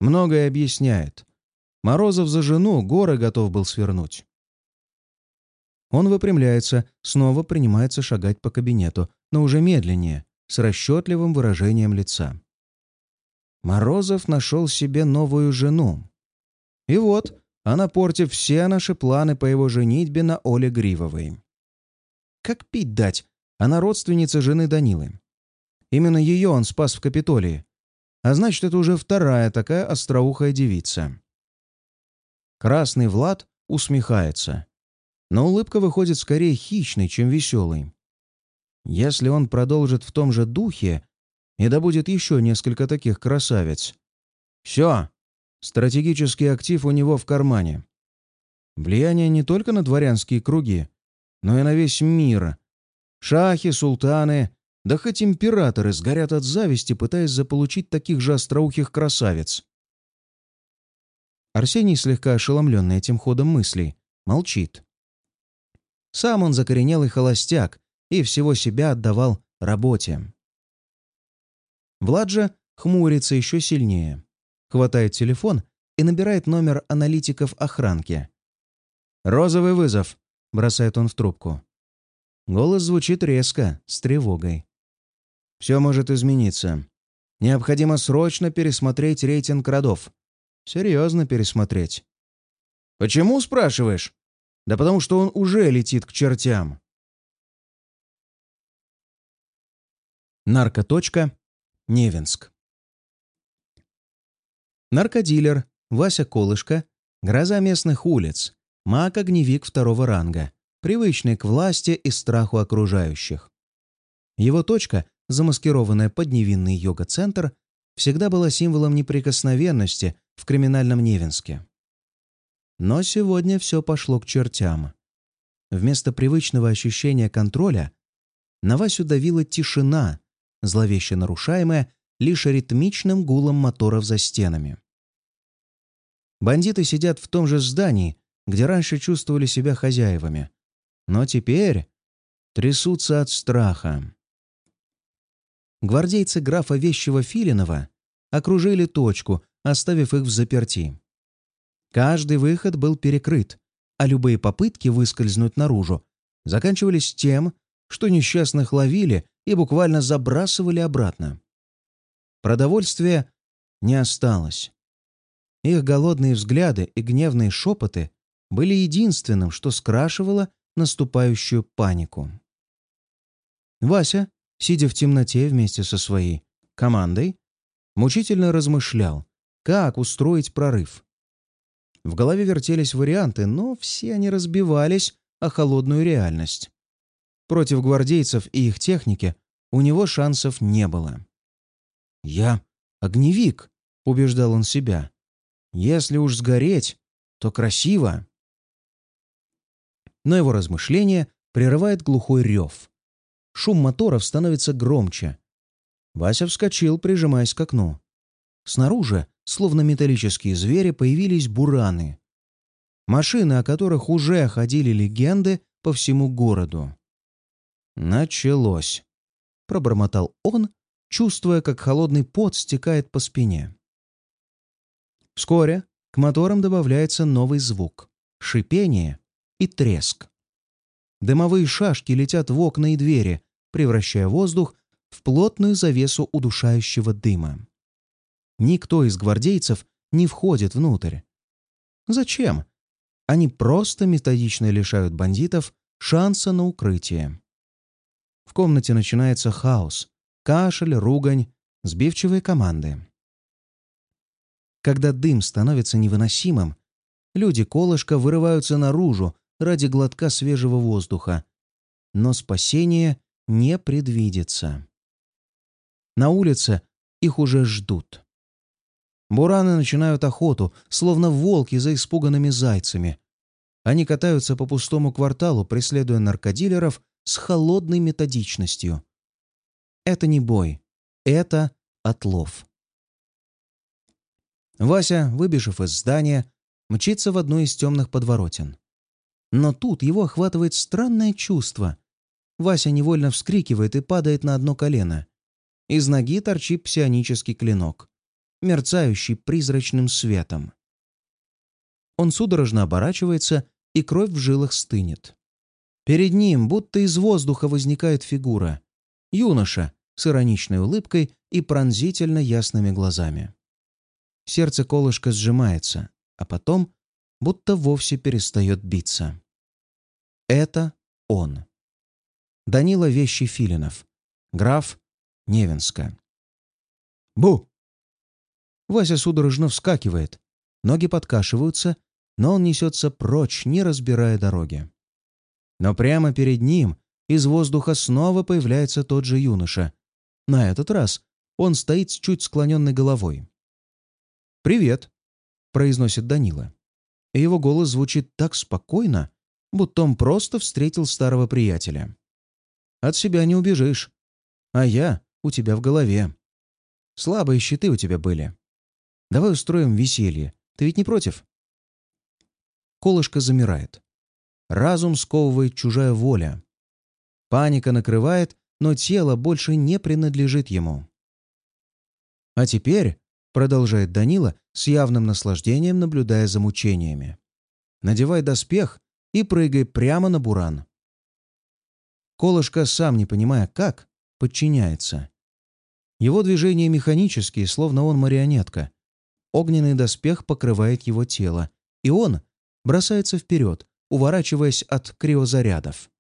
многое объясняет. Морозов за жену горы готов был свернуть. Он выпрямляется, снова принимается шагать по кабинету, но уже медленнее, с расчетливым выражением лица. Морозов нашел себе новую жену. И вот, она портит все наши планы по его женитьбе на Оле Гривовой. Как пить дать? Она родственница жены Данилы. Именно ее он спас в Капитолии. А значит, это уже вторая такая остроухая девица. Красный Влад усмехается. Но улыбка выходит скорее хищной, чем веселой. Если он продолжит в том же духе и добудет еще несколько таких красавиц. Все, стратегический актив у него в кармане. Влияние не только на дворянские круги, но и на весь мир. Шахи, султаны, да хоть императоры сгорят от зависти, пытаясь заполучить таких же остроухих красавиц. Арсений, слегка ошеломленный этим ходом мыслей, молчит. Сам он закоренелый холостяк и всего себя отдавал работе. Влад же хмурится еще сильнее, хватает телефон и набирает номер аналитиков охранки. «Розовый вызов», — бросает он в трубку. Голос звучит резко, с тревогой. Все может измениться. Необходимо срочно пересмотреть рейтинг родов. Серьезно пересмотреть. Почему, спрашиваешь? Да потому что он уже летит к чертям. Наркоточка. Невинск. Наркодилер Вася Колышко, гроза местных улиц, маг-огневик второго ранга, привычный к власти и страху окружающих. Его точка замаскированная под невинный йога-центр, всегда была символом неприкосновенности в криминальном Невинске. Но сегодня все пошло к чертям. Вместо привычного ощущения контроля на Васю давила тишина, зловеще нарушаемая лишь ритмичным гулом моторов за стенами. Бандиты сидят в том же здании, где раньше чувствовали себя хозяевами, но теперь трясутся от страха гвардейцы графа Вещего Филинова окружили точку, оставив их в заперти. Каждый выход был перекрыт, а любые попытки выскользнуть наружу заканчивались тем, что несчастных ловили и буквально забрасывали обратно. Продовольствия не осталось. Их голодные взгляды и гневные шепоты были единственным, что скрашивало наступающую панику. Вася сидя в темноте вместе со своей командой, мучительно размышлял, как устроить прорыв. В голове вертелись варианты, но все они разбивались о холодную реальность. Против гвардейцев и их техники у него шансов не было. «Я огневик», — убеждал он себя. «Если уж сгореть, то красиво». Но его размышление прерывает глухой рев. Шум моторов становится громче. Вася вскочил, прижимаясь к окну. снаружи, словно металлические звери, появились бураны. Машины, о которых уже ходили легенды по всему городу. «Началось», — пробормотал он, чувствуя, как холодный пот стекает по спине. Вскоре к моторам добавляется новый звук — шипение и треск. Дымовые шашки летят в окна и двери, превращая воздух в плотную завесу удушающего дыма. Никто из гвардейцев не входит внутрь. Зачем? Они просто методично лишают бандитов шанса на укрытие. В комнате начинается хаос, кашель, ругань, сбивчивые команды. Когда дым становится невыносимым, люди колышка вырываются наружу ради глотка свежего воздуха. Но спасение не предвидится. На улице их уже ждут. Бураны начинают охоту, словно волки за испуганными зайцами. Они катаются по пустому кварталу, преследуя наркодилеров с холодной методичностью. Это не бой, это отлов. Вася, выбежав из здания, мчится в одну из темных подворотен. Но тут его охватывает странное чувство. Вася невольно вскрикивает и падает на одно колено. Из ноги торчит псионический клинок, мерцающий призрачным светом. Он судорожно оборачивается, и кровь в жилах стынет. Перед ним будто из воздуха возникает фигура. Юноша с ироничной улыбкой и пронзительно ясными глазами. Сердце колышка сжимается, а потом будто вовсе перестает биться. Это он. Данила Вещи Филинов. Граф Невинска. «Бу!» Вася судорожно вскакивает. Ноги подкашиваются, но он несется прочь, не разбирая дороги. Но прямо перед ним из воздуха снова появляется тот же юноша. На этот раз он стоит с чуть склоненной головой. «Привет», — произносит Данила и его голос звучит так спокойно, будто он просто встретил старого приятеля. «От себя не убежишь. А я у тебя в голове. Слабые щиты у тебя были. Давай устроим веселье. Ты ведь не против?» Колышко замирает. Разум сковывает чужая воля. Паника накрывает, но тело больше не принадлежит ему. А теперь продолжает Данила с явным наслаждением, наблюдая за мучениями. «Надевай доспех и прыгай прямо на буран». Колышко, сам не понимая как, подчиняется. Его движения механические, словно он марионетка. Огненный доспех покрывает его тело, и он бросается вперед, уворачиваясь от криозарядов.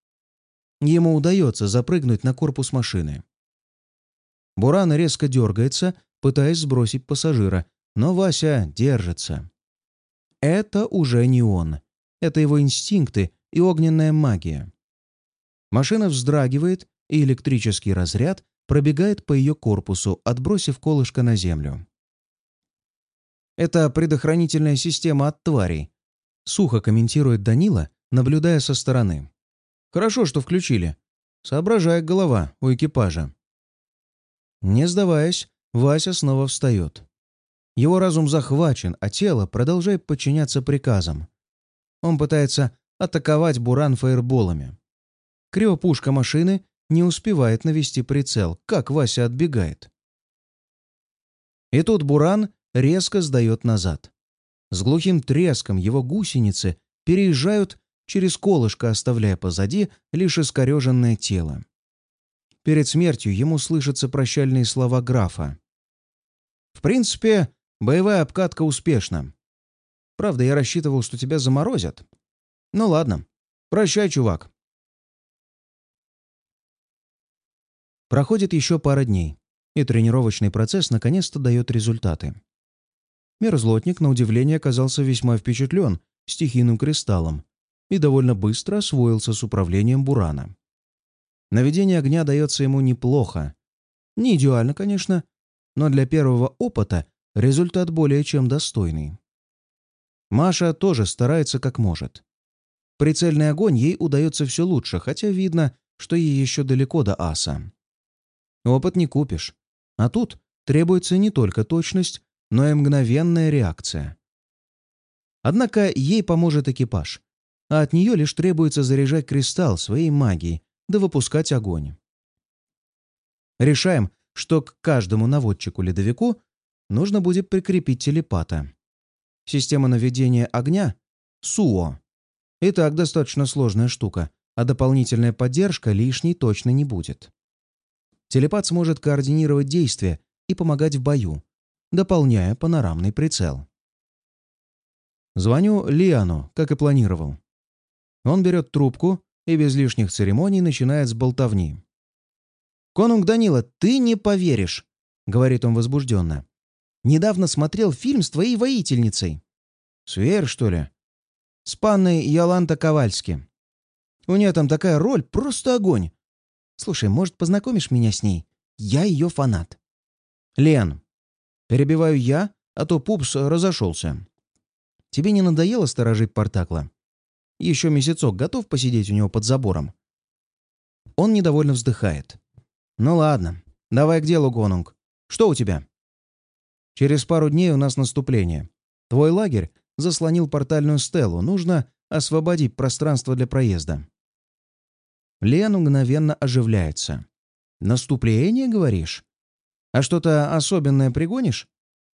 Ему удается запрыгнуть на корпус машины. Буран резко дергается, пытаясь сбросить пассажира, но Вася держится. Это уже не он. Это его инстинкты и огненная магия. Машина вздрагивает, и электрический разряд пробегает по ее корпусу, отбросив колышко на землю. Это предохранительная система от тварей. Сухо комментирует Данила, наблюдая со стороны. Хорошо, что включили. Соображает голова у экипажа. Не сдаваясь, Вася снова встает. Его разум захвачен, а тело продолжает подчиняться приказам. Он пытается атаковать Буран фаерболами. Криопушка машины не успевает навести прицел, как Вася отбегает. И тут Буран резко сдает назад. С глухим треском его гусеницы переезжают через колышко, оставляя позади лишь искореженное тело. Перед смертью ему слышатся прощальные слова графа. В принципе, боевая обкатка успешна. Правда, я рассчитывал, что тебя заморозят. Ну ладно. Прощай, чувак. Проходит еще пара дней, и тренировочный процесс наконец-то дает результаты. Мерзлотник, на удивление, оказался весьма впечатлен стихийным кристаллом и довольно быстро освоился с управлением Бурана. Наведение огня дается ему неплохо. Не идеально, конечно, но для первого опыта результат более чем достойный. Маша тоже старается как может. Прицельный огонь ей удается все лучше, хотя видно, что ей еще далеко до аса. Опыт не купишь. А тут требуется не только точность, но и мгновенная реакция. Однако ей поможет экипаж, а от нее лишь требуется заряжать кристалл своей магией да выпускать огонь. Решаем, что к каждому наводчику-ледовику нужно будет прикрепить телепата. Система наведения огня — СУО. И так достаточно сложная штука, а дополнительная поддержка лишней точно не будет. Телепат сможет координировать действия и помогать в бою, дополняя панорамный прицел. Звоню Лиану, как и планировал. Он берет трубку и без лишних церемоний начинает с болтовни. «Конунг Данила, ты не поверишь!» — говорит он возбужденно. «Недавно смотрел фильм с твоей воительницей». «Сверь, что ли?» «С панной Яланта Ковальски. У нее там такая роль, просто огонь. Слушай, может, познакомишь меня с ней? Я ее фанат». «Лен, перебиваю я, а то пупс разошелся. Тебе не надоело сторожить Портакла? Еще месяцок готов посидеть у него под забором?» Он недовольно вздыхает. «Ну ладно, давай к делу, Гонунг. Что у тебя?» «Через пару дней у нас наступление. Твой лагерь заслонил портальную стелу. Нужно освободить пространство для проезда». Лен мгновенно оживляется. «Наступление, говоришь? А что-то особенное пригонишь?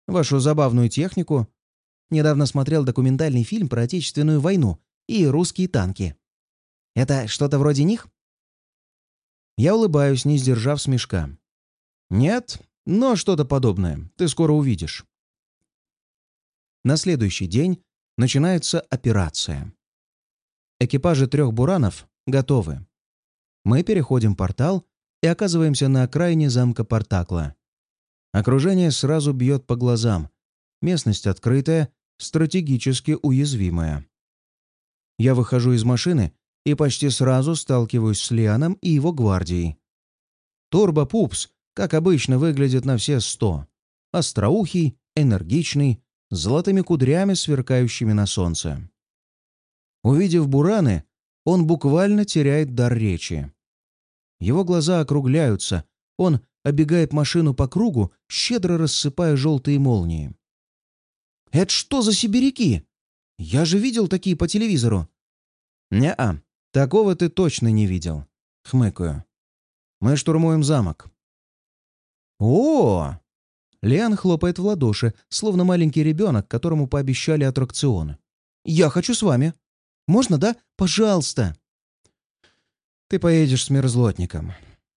Вашу забавную технику? Недавно смотрел документальный фильм про Отечественную войну и русские танки. Это что-то вроде них?» Я улыбаюсь, не сдержав смешка. «Нет, но что-то подобное. Ты скоро увидишь». На следующий день начинается операция. Экипажи трех буранов готовы. Мы переходим портал и оказываемся на окраине замка Портакла. Окружение сразу бьет по глазам. Местность открытая, стратегически уязвимая. Я выхожу из машины и почти сразу сталкиваюсь с Лианом и его гвардией. Турбо-пупс, как обычно, выглядит на все сто. Остроухий, энергичный, с золотыми кудрями, сверкающими на солнце. Увидев бураны, он буквально теряет дар речи. Его глаза округляются, он обегает машину по кругу, щедро рассыпая желтые молнии. «Это что за сибиряки? Я же видел такие по телевизору». «Не-а, «Такого ты точно не видел», — хмыкаю. «Мы штурмуем замок». «О!» Лиан хлопает в ладоши, словно маленький ребенок, которому пообещали аттракцион. «Я хочу с вами. Можно, да? Пожалуйста!» «Ты поедешь с мерзлотником.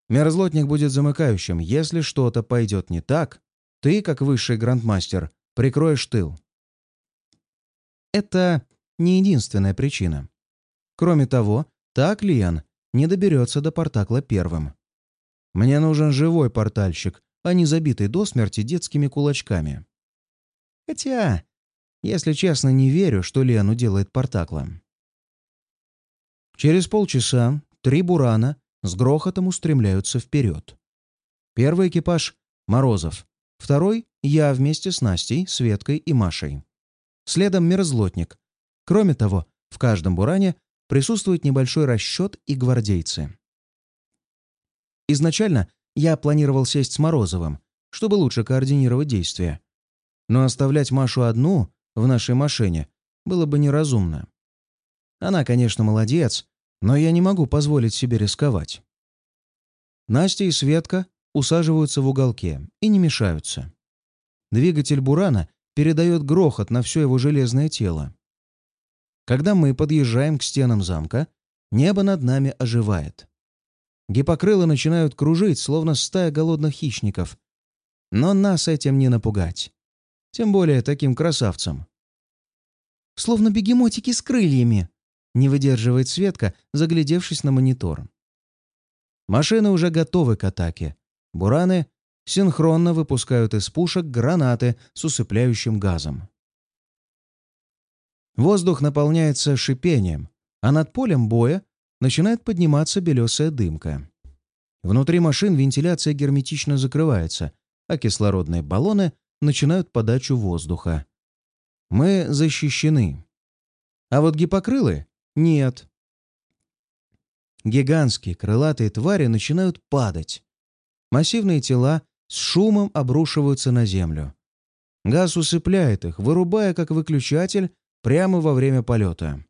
Мерзлотник будет замыкающим. Если что-то пойдет не так, ты, как высший грандмастер, прикроешь тыл». Это не единственная причина. Кроме того, так Лиан не доберется до Портакла первым. Мне нужен живой портальщик, а не забитый до смерти детскими кулачками. Хотя, если честно, не верю, что Лиану делает Портакла. Через полчаса три бурана с грохотом устремляются вперед. Первый экипаж — Морозов. Второй — я вместе с Настей, Светкой и Машей. Следом мерзлотник. Кроме того, в каждом буране присутствует небольшой расчет и гвардейцы. Изначально я планировал сесть с Морозовым, чтобы лучше координировать действия. Но оставлять Машу одну в нашей машине было бы неразумно. Она, конечно, молодец, но я не могу позволить себе рисковать. Настя и Светка усаживаются в уголке и не мешаются. Двигатель Бурана передает грохот на все его железное тело. Когда мы подъезжаем к стенам замка, небо над нами оживает. Гипокрылы начинают кружить, словно стая голодных хищников. Но нас этим не напугать. Тем более таким красавцам. «Словно бегемотики с крыльями», — не выдерживает Светка, заглядевшись на монитор. Машины уже готовы к атаке. Бураны синхронно выпускают из пушек гранаты с усыпляющим газом. Воздух наполняется шипением, а над полем боя начинает подниматься белесая дымка. Внутри машин вентиляция герметично закрывается, а кислородные баллоны начинают подачу воздуха. Мы защищены. А вот гипокрылы — нет. Гигантские крылатые твари начинают падать. Массивные тела с шумом обрушиваются на землю. Газ усыпляет их, вырубая как выключатель прямо во время полета.